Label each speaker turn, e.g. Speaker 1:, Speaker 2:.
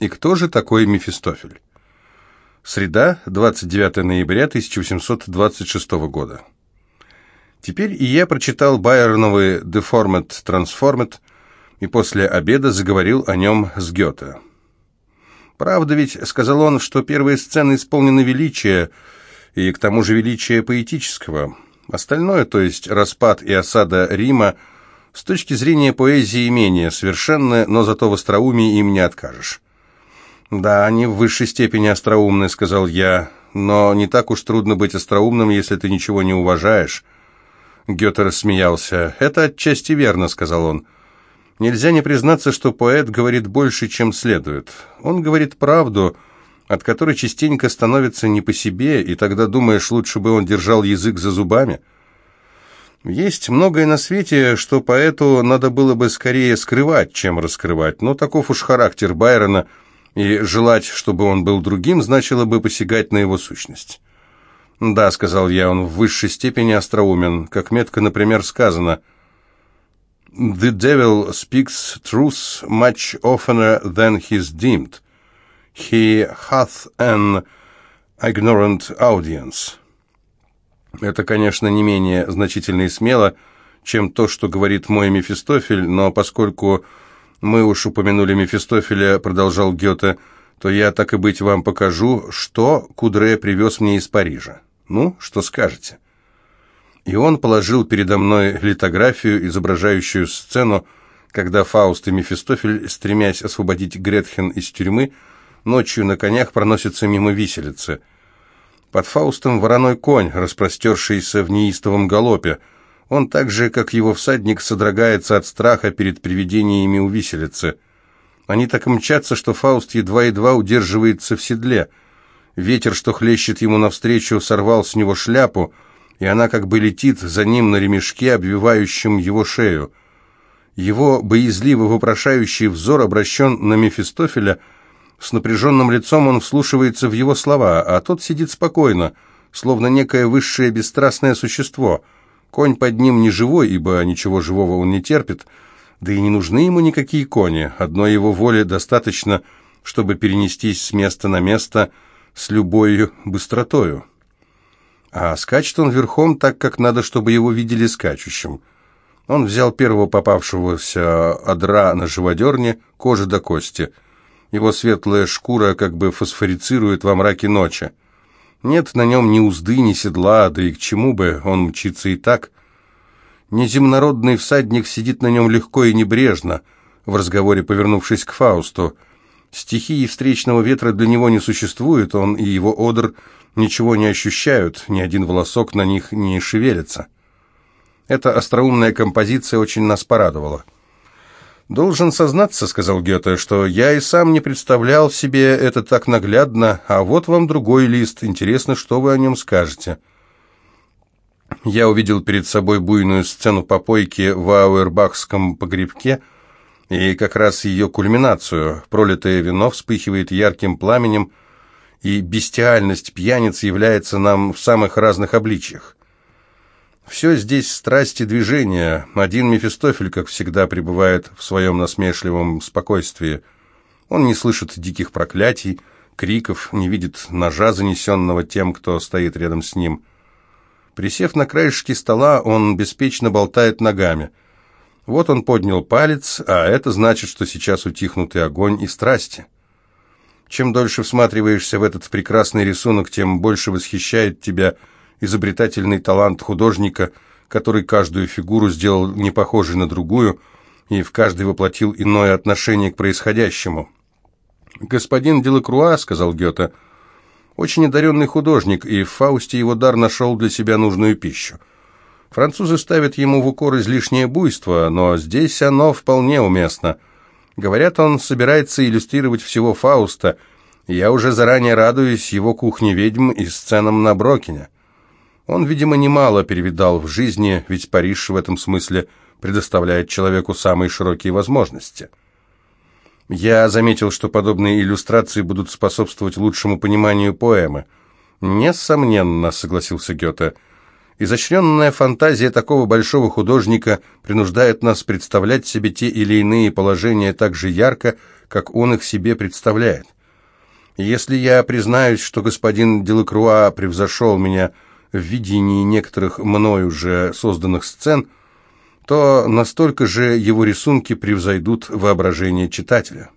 Speaker 1: И кто же такой Мефистофель? Среда, 29 ноября 1826 года. Теперь и я прочитал Байерновы «Deformed Transformed» и после обеда заговорил о нем с Гёте. «Правда ведь, — сказал он, — что первые сцены исполнены величия, и к тому же величия поэтического. Остальное, то есть распад и осада Рима, с точки зрения поэзии менее совершенное, но зато в остроумии им не откажешь». «Да, они в высшей степени остроумны», — сказал я, — «но не так уж трудно быть остроумным, если ты ничего не уважаешь». Гёте рассмеялся. «Это отчасти верно», — сказал он. «Нельзя не признаться, что поэт говорит больше, чем следует. Он говорит правду, от которой частенько становится не по себе, и тогда думаешь, лучше бы он держал язык за зубами». Есть многое на свете, что поэту надо было бы скорее скрывать, чем раскрывать, но таков уж характер Байрона, и желать, чтобы он был другим, значило бы посягать на его сущность. «Да», — сказал я, — «он в высшей степени остроумен, как метко, например, сказано «The devil speaks truth much oftener than he's deemed. He hath an ignorant audience». Это, конечно, не менее значительно и смело, чем то, что говорит мой Мефистофель, но поскольку мы уж упомянули Мефистофеля, продолжал Гёте, то я, так и быть, вам покажу, что Кудре привез мне из Парижа. Ну, что скажете?» И он положил передо мной литографию, изображающую сцену, когда Фауст и Мефистофель, стремясь освободить Гретхен из тюрьмы, ночью на конях проносятся мимо виселицы. Под Фаустом вороной конь, распростершийся в неистовом галопе. Он так же, как его всадник, содрогается от страха перед привидениями у виселицы. Они так мчатся, что Фауст едва-едва удерживается в седле — Ветер, что хлещет ему навстречу, сорвал с него шляпу, и она как бы летит за ним на ремешке, обвивающем его шею. Его боязливо вопрошающий взор обращен на Мефистофеля. С напряженным лицом он вслушивается в его слова, а тот сидит спокойно, словно некое высшее бесстрастное существо. Конь под ним не живой, ибо ничего живого он не терпит, да и не нужны ему никакие кони. Одной его воли достаточно, чтобы перенестись с места на место – с любой быстротою. А скачет он верхом так, как надо, чтобы его видели скачущим. Он взял первого попавшегося одра на живодерне, кожи до кости. Его светлая шкура как бы фосфорицирует во мраке ночи. Нет на нем ни узды, ни седла, да и к чему бы, он мчится и так. Неземнородный всадник сидит на нем легко и небрежно, в разговоре повернувшись к Фаусту – Стихии встречного ветра для него не существует, он и его одр ничего не ощущают, ни один волосок на них не шевелится. Эта остроумная композиция очень нас порадовала. «Должен сознаться, — сказал Гёте, — что я и сам не представлял себе это так наглядно, а вот вам другой лист, интересно, что вы о нем скажете». Я увидел перед собой буйную сцену попойки в Ауэрбахском погребке — и как раз ее кульминацию. Пролитое вино вспыхивает ярким пламенем, и бестиальность пьяниц является нам в самых разных обличьях. Все здесь страсти движения. Один Мефистофель, как всегда, пребывает в своем насмешливом спокойствии. Он не слышит диких проклятий, криков, не видит ножа, занесенного тем, кто стоит рядом с ним. Присев на краешке стола, он беспечно болтает ногами – вот он поднял палец, а это значит, что сейчас утихнут и огонь, и страсти. Чем дольше всматриваешься в этот прекрасный рисунок, тем больше восхищает тебя изобретательный талант художника, который каждую фигуру сделал не похожей на другую и в каждой воплотил иное отношение к происходящему. «Господин Делакруа», — сказал Гёте, — «очень одаренный художник, и в Фаусте его дар нашел для себя нужную пищу. Французы ставят ему в укор излишнее буйство, но здесь оно вполне уместно. Говорят, он собирается иллюстрировать всего Фауста. Я уже заранее радуюсь его кухне ведьм и сценам на Брокине. Он, видимо, немало перевидал в жизни, ведь Париж в этом смысле предоставляет человеку самые широкие возможности. Я заметил, что подобные иллюстрации будут способствовать лучшему пониманию поэмы. «Несомненно», — согласился Гёте, — Изощренная фантазия такого большого художника принуждает нас представлять себе те или иные положения так же ярко, как он их себе представляет. Если я признаюсь, что господин Делакруа превзошел меня в видении некоторых мною уже созданных сцен, то настолько же его рисунки превзойдут воображение читателя.